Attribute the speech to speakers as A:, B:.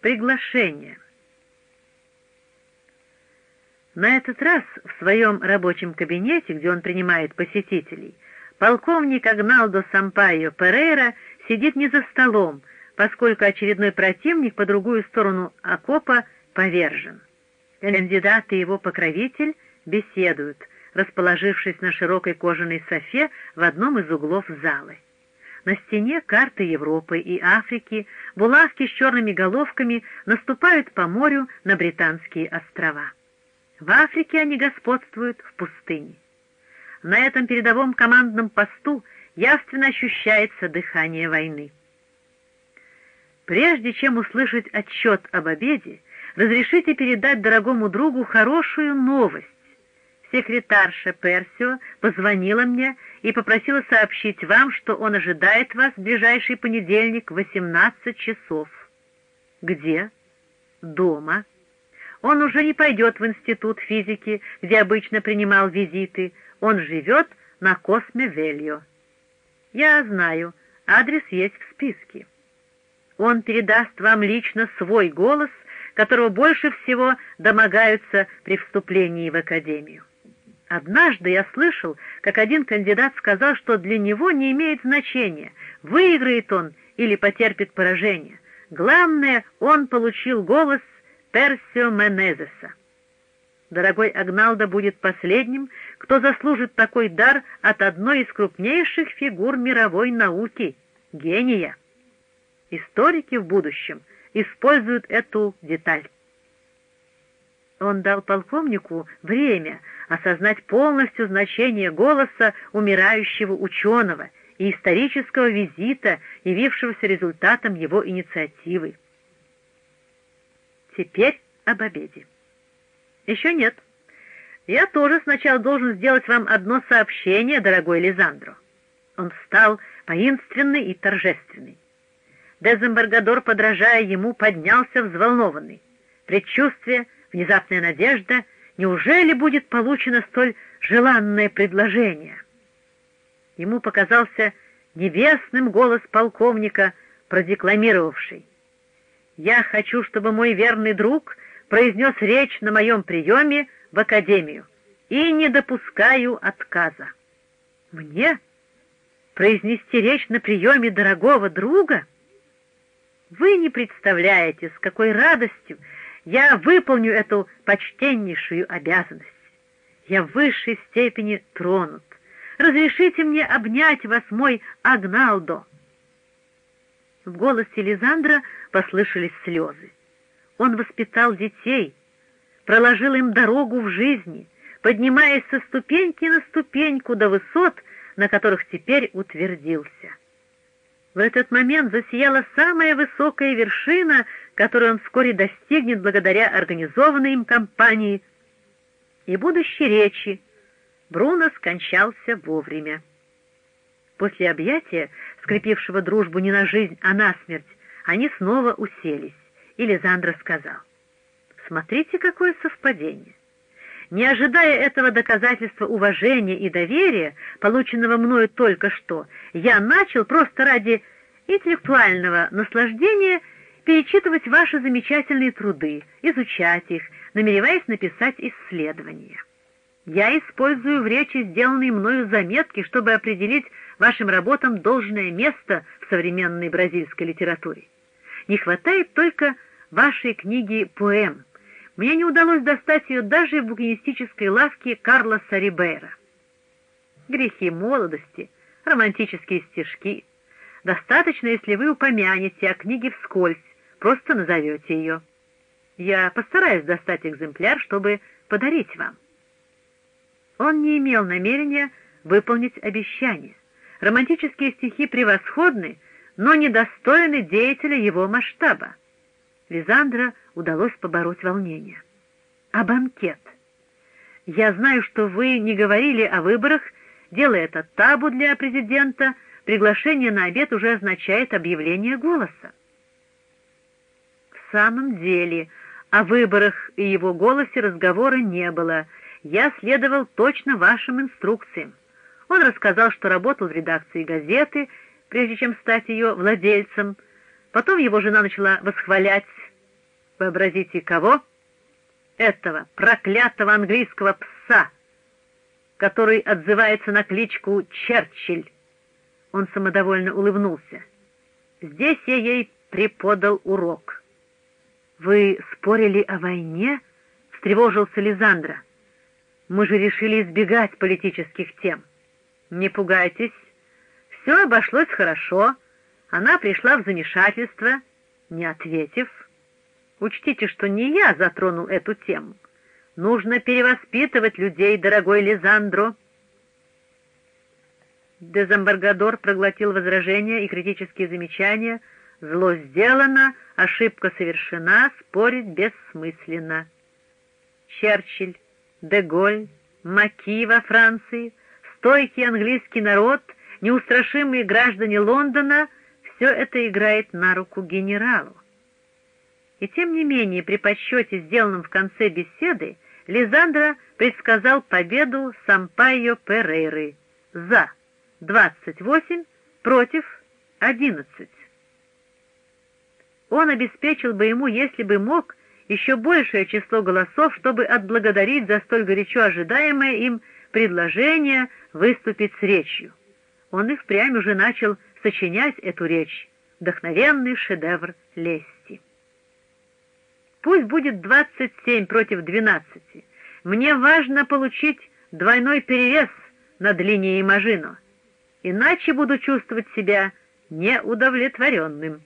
A: Приглашение. На этот раз в своем рабочем кабинете, где он принимает посетителей, полковник Агналдо Сампайо Перейра сидит не за столом, поскольку очередной противник по другую сторону окопа повержен. Кандидат и его покровитель беседуют, расположившись на широкой кожаной софе в одном из углов залы. На стене карты Европы и Африки, булавки с черными головками наступают по морю на Британские острова. В Африке они господствуют в пустыне. На этом передовом командном посту явственно ощущается дыхание войны. Прежде чем услышать отчет об обеде, разрешите передать дорогому другу хорошую новость. Секретарша Персио позвонила мне и попросила сообщить вам, что он ожидает вас в ближайший понедельник в 18 часов. Где? Дома. Он уже не пойдет в институт физики, где обычно принимал визиты. Он живет на Косме-Вельо. Я знаю, адрес есть в списке. Он передаст вам лично свой голос, которого больше всего домогаются при вступлении в академию. Однажды я слышал, как один кандидат сказал, что для него не имеет значения, выиграет он или потерпит поражение. Главное, он получил голос Персио Менезеса. Дорогой Агналдо будет последним, кто заслужит такой дар от одной из крупнейших фигур мировой науки — гения. Историки в будущем используют эту деталь. Он дал полковнику время осознать полностью значение голоса умирающего ученого и исторического визита, явившегося результатом его инициативы. Теперь об обеде. Еще нет. Я тоже сначала должен сделать вам одно сообщение, дорогой Лизандро. Он стал воинственный и торжественный. Дезембаргадор, подражая ему, поднялся взволнованный. Предчувствие — внезапная надежда, неужели будет получено столь желанное предложение? Ему показался небесным голос полковника, продекламировавший. «Я хочу, чтобы мой верный друг произнес речь на моем приеме в академию и не допускаю отказа». «Мне? Произнести речь на приеме дорогого друга?» Вы не представляете, с какой радостью я выполню эту почтеннейшую обязанность. Я в высшей степени тронут. Разрешите мне обнять вас, мой Агналдо. В голосе Лизандра послышались слезы. Он воспитал детей, проложил им дорогу в жизни, поднимаясь со ступеньки на ступеньку до высот, на которых теперь утвердился. В этот момент засияла самая высокая вершина, которую он вскоре достигнет благодаря организованной им кампании и будущей речи. Бруно скончался вовремя. После объятия, скрепившего дружбу не на жизнь, а на смерть, они снова уселись, и Лизандра сказал, «Смотрите, какое совпадение! Не ожидая этого доказательства уважения и доверия, полученного мною только что, я начал просто ради интеллектуального наслаждения перечитывать ваши замечательные труды, изучать их, намереваясь написать исследования. Я использую в речи сделанные мною заметки, чтобы определить вашим работам должное место в современной бразильской литературе. Не хватает только вашей книги поэм, мне не удалось достать ее даже в букинистической лавке Карлоса Рибейра. Грехи молодости, романтические стишки. Достаточно, если вы упомянете о книге вскользь, просто назовете ее. Я постараюсь достать экземпляр, чтобы подарить вам. Он не имел намерения выполнить обещание. Романтические стихи превосходны, но недостойны деятеля его масштаба. Лизандра удалось побороть волнение. А банкет? Я знаю, что вы не говорили о выборах, дело это табу для президента, приглашение на обед уже означает объявление голоса. В самом деле, о выборах и его голосе разговора не было. Я следовал точно вашим инструкциям. Он рассказал, что работал в редакции газеты, прежде чем стать ее владельцем. Потом его жена начала восхвалять Вообразите, кого? Этого проклятого английского пса, который отзывается на кличку Черчилль. Он самодовольно улыбнулся. Здесь я ей преподал урок. «Вы спорили о войне?» — встревожился Лизандра. «Мы же решили избегать политических тем. Не пугайтесь. Все обошлось хорошо. Она пришла в замешательство, не ответив. Учтите, что не я затронул эту тему. Нужно перевоспитывать людей, дорогой Лизандро». Дезамбаргадор проглотил возражения и критические замечания. Зло сделано, ошибка совершена, спорить бессмысленно. Черчилль, Деголь, Маки во Франции, стойкий английский народ, неустрашимые граждане Лондона — все это играет на руку генералу. И тем не менее, при подсчете, сделанном в конце беседы, Лизандро предсказал победу Сампайо Перейры за 28 против 11. Он обеспечил бы ему, если бы мог, еще большее число голосов, чтобы отблагодарить за столь горячо ожидаемое им предложение выступить с речью. Он и впрямь уже начал сочинять эту речь, вдохновенный шедевр лести. Пусть будет 27 против 12. Мне важно получить двойной перевес над линией Мажино иначе буду чувствовать себя неудовлетворенным.